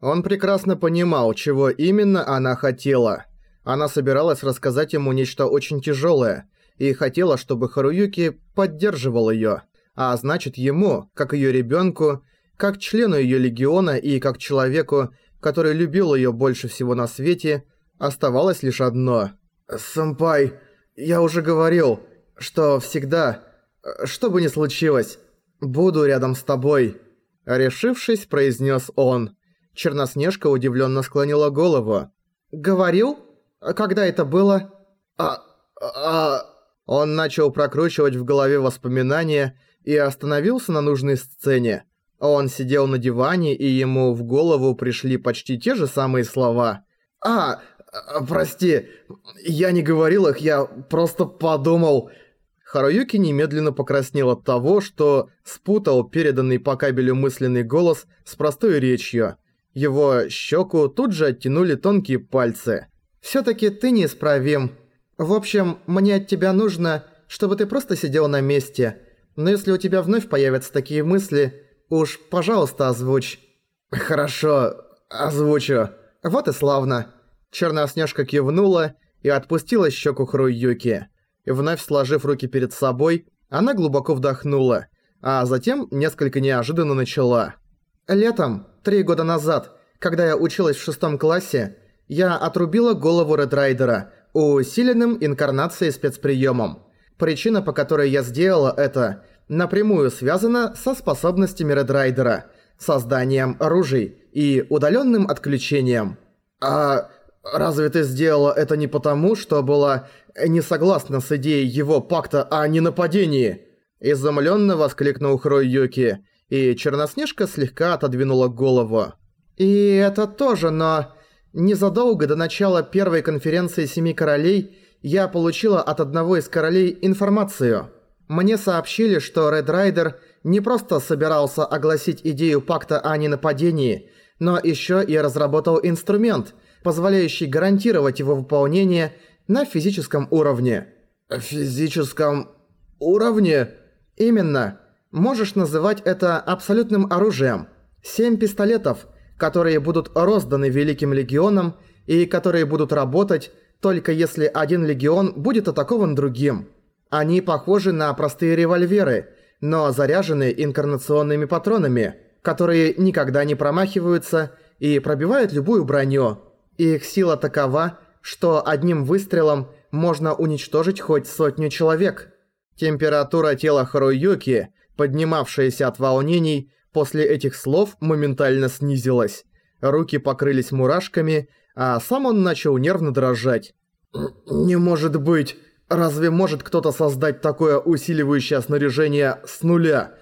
Он прекрасно понимал, чего именно она хотела. Она собиралась рассказать ему нечто очень тяжелое и хотела, чтобы Харуюки поддерживал ее, а значит ему, как ее ребенку, как члену ее легиона и как человеку, который любил ее больше всего на свете, оставалось лишь одно. «Сэмпай, я уже говорил, что всегда, что бы ни случилось, буду рядом с тобой», решившись, произнес он. Черноснежка удивленно склонила голову. «Говорил? Когда это было?» «А... а...» Он начал прокручивать в голове воспоминания и остановился на нужной сцене. Он сидел на диване, и ему в голову пришли почти те же самые слова. «А, прости, я не говорил их, я просто подумал...» Харуюки немедленно покраснел от того, что спутал переданный по кабелю мысленный голос с простой речью. Его щеку тут же оттянули тонкие пальцы. «Всё-таки ты неисправим. В общем, мне от тебя нужно, чтобы ты просто сидел на месте. Но если у тебя вновь появятся такие мысли, уж, пожалуйста, озвучь». «Хорошо, озвучу. Вот и славно». Черноснежка кивнула и отпустила щеку Хруюки. Вновь сложив руки перед собой, она глубоко вдохнула, а затем несколько неожиданно начала. «Летом, три года назад, когда я училась в шестом классе, я отрубила голову Редрайдера усиленным инкарнацией спецприемом. Причина, по которой я сделала это, напрямую связана со способностями Редрайдера, созданием оружий и удаленным отключением. А разве ты сделала это не потому, что была не согласна с идеей его пакта о ненападении?» Изумленно воскликнул Хрой Юки – и Черноснежка слегка отодвинула голову. «И это тоже, но...» Незадолго до начала первой конференции Семи Королей я получила от одного из королей информацию. Мне сообщили, что Ред Райдер не просто собирался огласить идею пакта о ненападении, но еще и разработал инструмент, позволяющий гарантировать его выполнение на физическом уровне. «Физическом уровне?» «Именно. Можешь называть это абсолютным оружием. Семь пистолетов, которые будут розданы Великим Легионом и которые будут работать только если один Легион будет атакован другим. Они похожи на простые револьверы, но заряжены инкарнационными патронами, которые никогда не промахиваются и пробивают любую броню. Их сила такова, что одним выстрелом можно уничтожить хоть сотню человек. Температура тела Харуюки – поднимавшаяся от волнений, после этих слов моментально снизилась. Руки покрылись мурашками, а сам он начал нервно дрожать. «Не может быть! Разве может кто-то создать такое усиливающее снаряжение с нуля?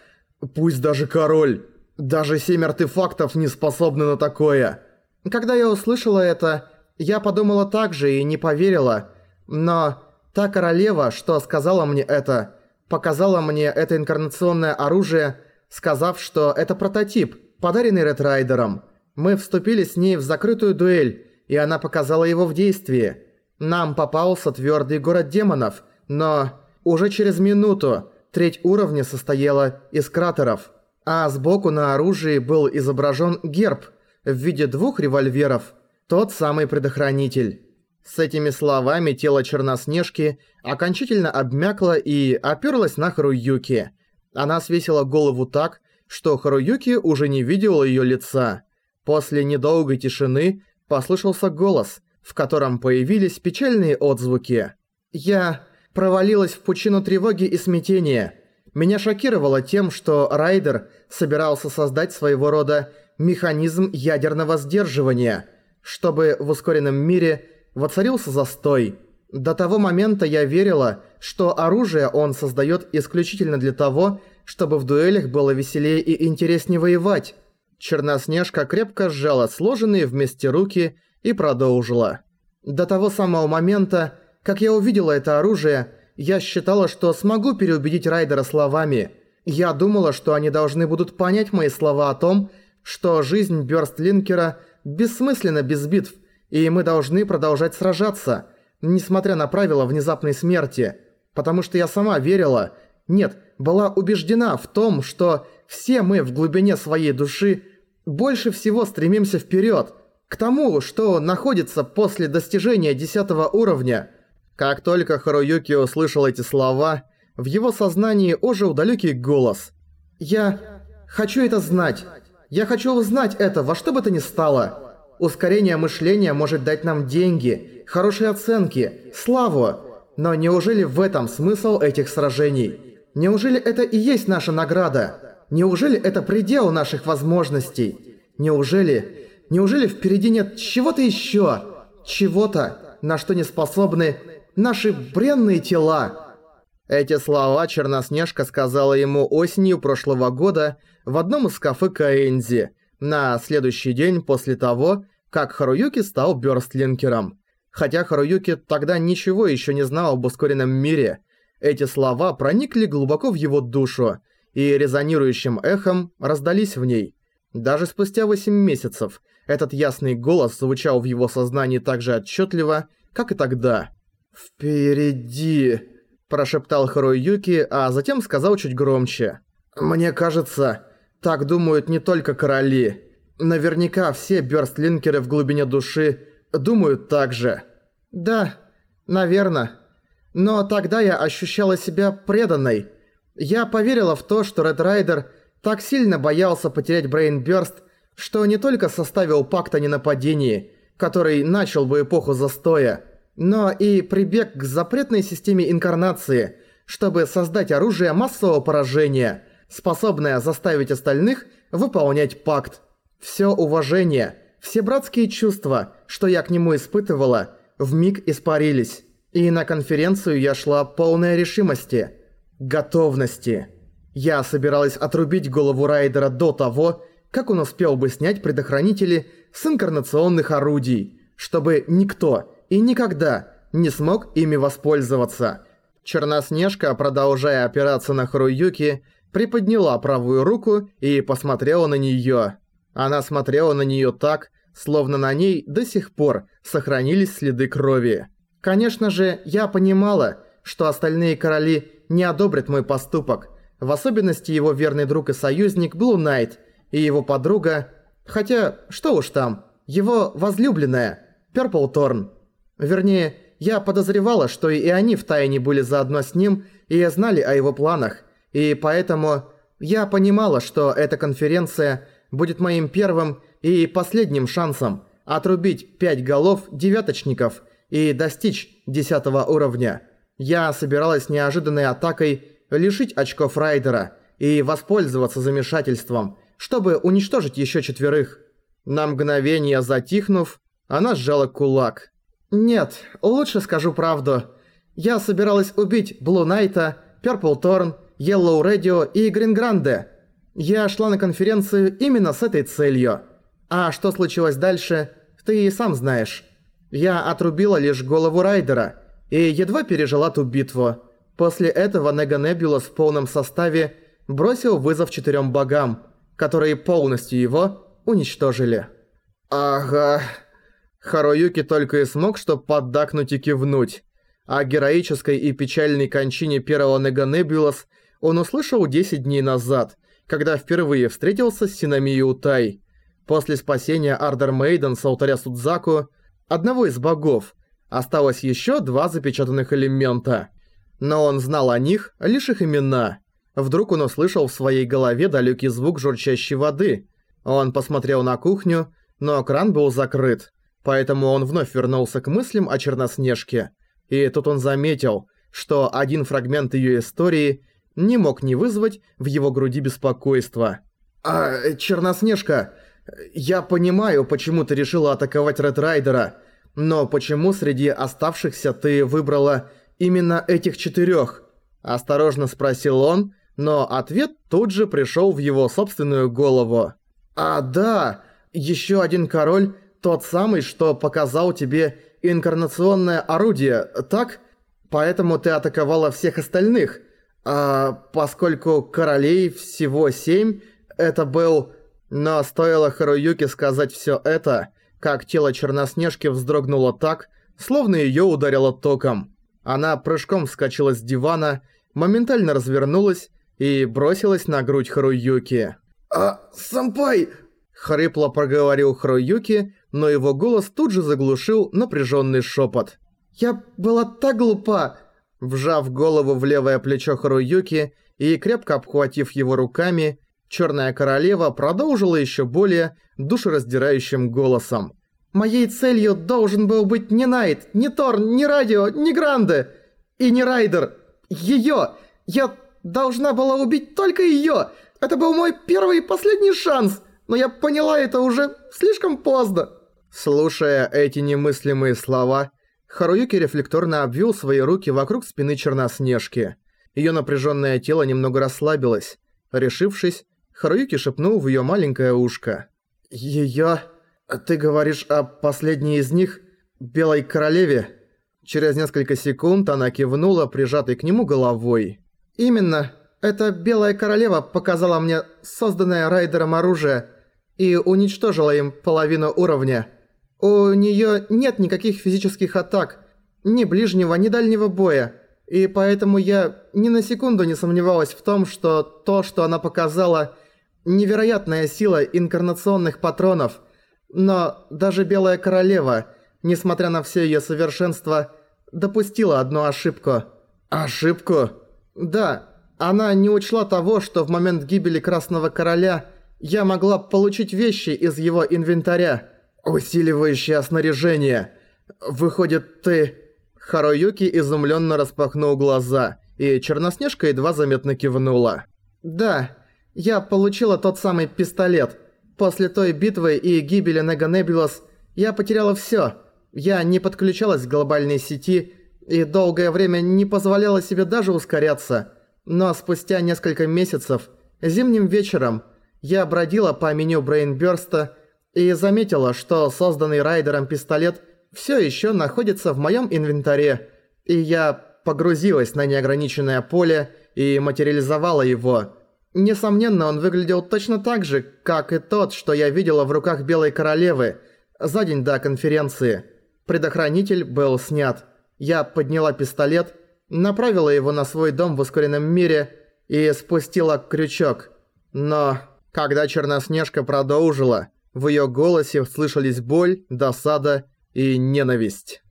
Пусть даже король! Даже семь артефактов не способны на такое!» Когда я услышала это, я подумала так же и не поверила. Но та королева, что сказала мне это, показала мне это инкарнационное оружие, сказав, что это прототип, подаренный Редрайдером. Мы вступили с ней в закрытую дуэль, и она показала его в действии. Нам попался твердый город демонов, но уже через минуту треть уровня состояла из кратеров, а сбоку на оружии был изображен герб в виде двух револьверов, тот самый предохранитель. С этими словами тело Черноснежки окончательно обмякло и оперлось на Харуюки. Она свесила голову так, что Харуюки уже не видел ее лица. После недолгой тишины послышался голос, в котором появились печальные отзвуки. «Я провалилась в пучину тревоги и смятения. Меня шокировало тем, что Райдер собирался создать своего рода механизм ядерного сдерживания, чтобы в ускоренном мире – воцарился застой. До того момента я верила, что оружие он создает исключительно для того, чтобы в дуэлях было веселее и интереснее воевать. Черноснежка крепко сжала сложенные вместе руки и продолжила. До того самого момента, как я увидела это оружие, я считала, что смогу переубедить Райдера словами. Я думала, что они должны будут понять мои слова о том, что жизнь Бёрстлинкера бессмысленна без битв – и мы должны продолжать сражаться, несмотря на правила внезапной смерти. Потому что я сама верила, нет, была убеждена в том, что все мы в глубине своей души больше всего стремимся вперед, к тому, что находится после достижения десятого уровня. Как только Харуюки услышал эти слова, в его сознании ожил далекий голос. «Я хочу это знать. Я хочу узнать это во что бы то ни стало. Ускорение мышления может дать нам деньги, хорошие оценки, славу. Но неужели в этом смысл этих сражений? Неужели это и есть наша награда? Неужели это предел наших возможностей? Неужели... Неужели впереди нет чего-то еще? Чего-то, на что не способны наши бренные тела?» Эти слова Черноснежка сказала ему осенью прошлого года в одном из кафе Каэнзи, на следующий день после того, как Харуюки стал бёрстлинкером. Хотя Харуюки тогда ничего еще не знал об ускоренном мире, эти слова проникли глубоко в его душу и резонирующим эхом раздались в ней. Даже спустя 8 месяцев этот ясный голос звучал в его сознании так же отчетливо, как и тогда. «Впереди!» – прошептал Харуюки, а затем сказал чуть громче. «Мне кажется, так думают не только короли. Наверняка все бёрстлинкеры в глубине души думают так же. Да, наверное. Но тогда я ощущала себя преданной. Я поверила в то, что Ред Райдер так сильно боялся потерять Брейнбёрст, что не только составил пакт о ненападении, который начал бы эпоху застоя, но и прибег к запретной системе инкарнации, чтобы создать оружие массового поражения – способная заставить остальных выполнять пакт. Все уважение, все братские чувства, что я к нему испытывала, вмиг испарились. И на конференцию я шла полной решимости, готовности. Я собиралась отрубить голову Райдера до того, как он успел бы снять предохранители с инкарнационных орудий, чтобы никто и никогда не смог ими воспользоваться. Черноснежка, продолжая опираться на Харуюки, приподняла правую руку и посмотрела на неё. Она смотрела на неё так, словно на ней до сих пор сохранились следы крови. Конечно же, я понимала, что остальные короли не одобрят мой поступок, в особенности его верный друг и союзник Блу Найт и его подруга, хотя, что уж там, его возлюбленная, Перпл Торн. Вернее, я подозревала, что и они втайне были заодно с ним и знали о его планах, и поэтому я понимала, что эта конференция будет моим первым и последним шансом отрубить пять голов девяточников и достичь десятого уровня. Я собиралась неожиданной атакой лишить очков Райдера и воспользоваться замешательством, чтобы уничтожить еще четверых. На мгновение затихнув, она сжала кулак. «Нет, лучше скажу правду. Я собиралась убить Блу Найта, Перпл Торн Yellow Radio и Green Grande. Я шла на конференцию именно с этой целью. А что случилось дальше, ты и сам знаешь. Я отрубила лишь голову Райдера и едва пережила ту битву. После этого Нега Небулас в полном составе бросил вызов четырем богам, которые полностью его уничтожили. Ага. Харуюки только и смог что поддакнуть и кивнуть. О героической и печальной кончине первого Нега Небулас – он услышал 10 дней назад, когда впервые встретился с Синамией Утай. После спасения Ардер Мейден с алтаря Судзаку, одного из богов, осталось еще два запечатанных элемента. Но он знал о них лишь их имена. Вдруг он услышал в своей голове далекий звук журчащей воды. Он посмотрел на кухню, но кран был закрыт, поэтому он вновь вернулся к мыслям о Черноснежке. И тут он заметил, что один фрагмент ее истории не мог не вызвать в его груди беспокойства. «А, Черноснежка, я понимаю, почему ты решила атаковать Ред Райдера, но почему среди оставшихся ты выбрала именно этих четырёх?» Осторожно спросил он, но ответ тут же пришёл в его собственную голову. «А, да, ещё один король, тот самый, что показал тебе инкарнационное орудие, так? Поэтому ты атаковала всех остальных». А поскольку королей всего семь, это был... Но стоило Харуюке сказать всё это, как тело Черноснежки вздрогнуло так, словно её ударило током. Она прыжком вскочила с дивана, моментально развернулась и бросилась на грудь Харуюки. «А, сэмпай!» Хрипло проговорил Хроюки, но его голос тут же заглушил напряженный шепот. «Я была так глупа!» Вжав голову в левое плечо Харуюки и крепко обхватив его руками, Черная Королева продолжила еще более душераздирающим голосом. «Моей целью должен был быть не Найт, не Торн, не Радио, не Гранде и не Райдер. Её! Я должна была убить только её! Это был мой первый и последний шанс, но я поняла это уже слишком поздно!» Слушая эти немыслимые слова, Харуюки рефлекторно обвил свои руки вокруг спины Черноснежки. Её напряжённое тело немного расслабилось. Решившись, Харуюки шепнул в её маленькое ушко. «Её... Ты говоришь о последней из них? Белой Королеве?» Через несколько секунд она кивнула, прижатой к нему головой. «Именно. Эта Белая Королева показала мне созданное Райдером оружие и уничтожила им половину уровня. У неё нет никаких физических атак, ни ближнего, ни дальнего боя, и поэтому я ни на секунду не сомневалась в том, что то, что она показала, невероятная сила инкарнационных патронов. Но даже Белая Королева, несмотря на все её совершенство, допустила одну ошибку. Ошибку? Да, она не учла того, что в момент гибели Красного Короля я могла получить вещи из его инвентаря. «Усиливающее снаряжение! Выходит, ты...» Харуюки изумленно распахнул глаза, и Черноснежка едва заметно кивнула. «Да, я получила тот самый пистолет. После той битвы и гибели Неганебулос я потеряла всё. Я не подключалась к глобальной сети и долгое время не позволяла себе даже ускоряться. Но спустя несколько месяцев, зимним вечером, я бродила по меню Брейнбёрста и заметила, что созданный райдером пистолет все еще находится в моем инвентаре, и я погрузилась на неограниченное поле и материализовала его. Несомненно, он выглядел точно так же, как и тот, что я видела в руках Белой Королевы за день до конференции. Предохранитель был снят. Я подняла пистолет, направила его на свой дом в ускоренном мире и спустила крючок. Но, когда Черноснежка продолжила, в её голосе слышались боль, досада и ненависть.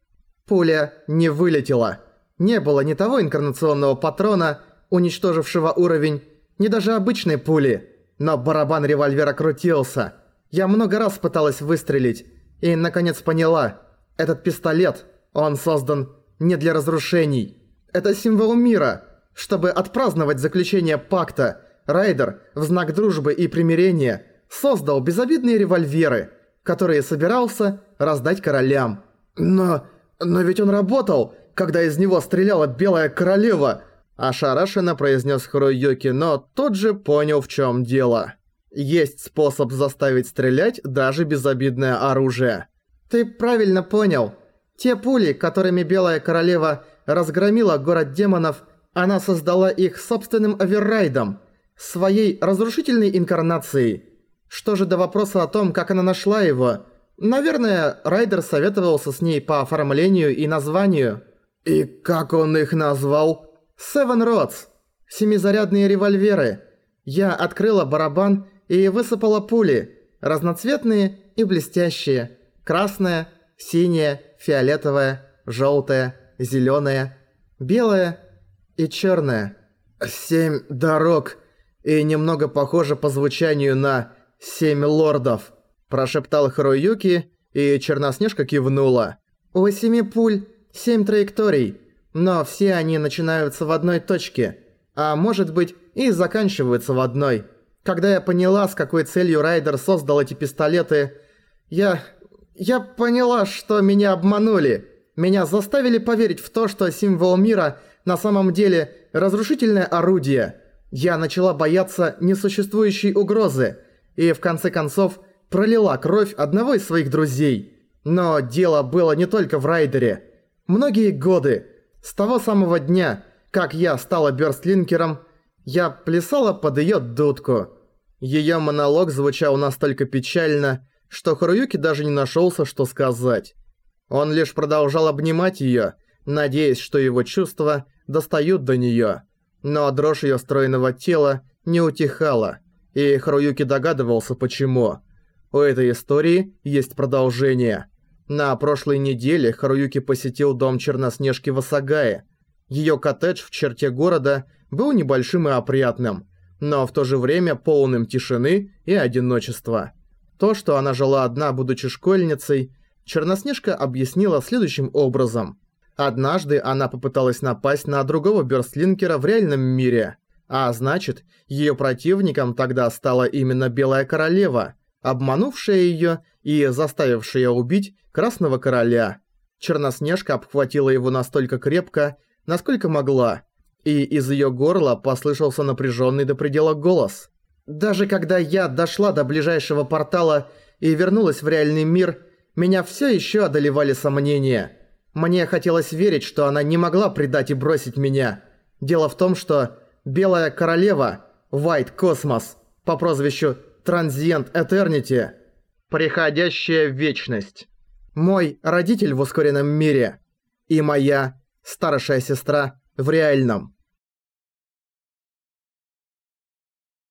Пуля не вылетела. Не было ни того инкарнационного патрона, уничтожившего уровень, ни даже обычной пули. Но барабан револьвера крутился. Я много раз пыталась выстрелить и, наконец, поняла. Этот пистолет, он создан не для разрушений. Это символ мира. Чтобы отпраздновать заключение пакта, Райдер в знак дружбы и примирения – создал безобидные револьверы, которые собирался раздать королям. Но... но ведь он работал, когда из него стреляла Белая Королева, ошарашенно произнес Харуюки, но тот же понял в чем дело. Есть способ заставить стрелять даже безобидное оружие. Ты правильно понял. Те пули, которыми Белая Королева разгромила город демонов, она создала их собственным оверрайдом, своей разрушительной инкарнацией. Что же до вопроса о том, как она нашла его? Наверное, Райдер советовался с ней по оформлению и названию. И как он их назвал? Seven Rods. Семизарядные револьверы. Я открыла барабан и высыпала пули. Разноцветные и блестящие. Красная, синяя, фиолетовая, желтая, зеленая, белая и черная. Семь дорог. И немного похоже по звучанию на «Семь лордов», – прошептал Харуюки, и Черноснежка кивнула. «У семи пуль семь траекторий, но все они начинаются в одной точке, а может быть и заканчиваются в одной. Когда я поняла, с какой целью Райдер создал эти пистолеты, я... я поняла, что меня обманули. Меня заставили поверить в то, что символ мира на самом деле разрушительное орудие. Я начала бояться несуществующей угрозы – и в конце концов пролила кровь одного из своих друзей. Но дело было не только в Райдере. Многие годы, с того самого дня, как я стала бёрстлинкером, я плясала под её дудку. Её монолог звучал настолько печально, что Харуюки даже не нашёлся, что сказать. Он лишь продолжал обнимать её, надеясь, что его чувства достают до неё. Но дрожь её стройного тела не утихала и Харуюки догадывался почему. У этой истории есть продолжение. На прошлой неделе Харуюки посетил дом Черноснежки в Асагае. Её коттедж в черте города был небольшим и опрятным, но в то же время полным тишины и одиночества. То, что она жила одна, будучи школьницей, Черноснежка объяснила следующим образом. Однажды она попыталась напасть на другого бёрстлинкера в реальном мире, а значит, её противником тогда стала именно Белая Королева, обманувшая её и заставившая убить Красного Короля. Черноснежка обхватила его настолько крепко, насколько могла, и из её горла послышался напряжённый до предела голос. «Даже когда я дошла до ближайшего портала и вернулась в реальный мир, меня всё ещё одолевали сомнения». Мне хотелось верить, что она не могла предать и бросить меня. Дело в том, что Белая Королева, White Cosmos, по прозвищу Transient Eternity, Приходящая Вечность, мой родитель в ускоренном мире и моя старшая сестра в реальном.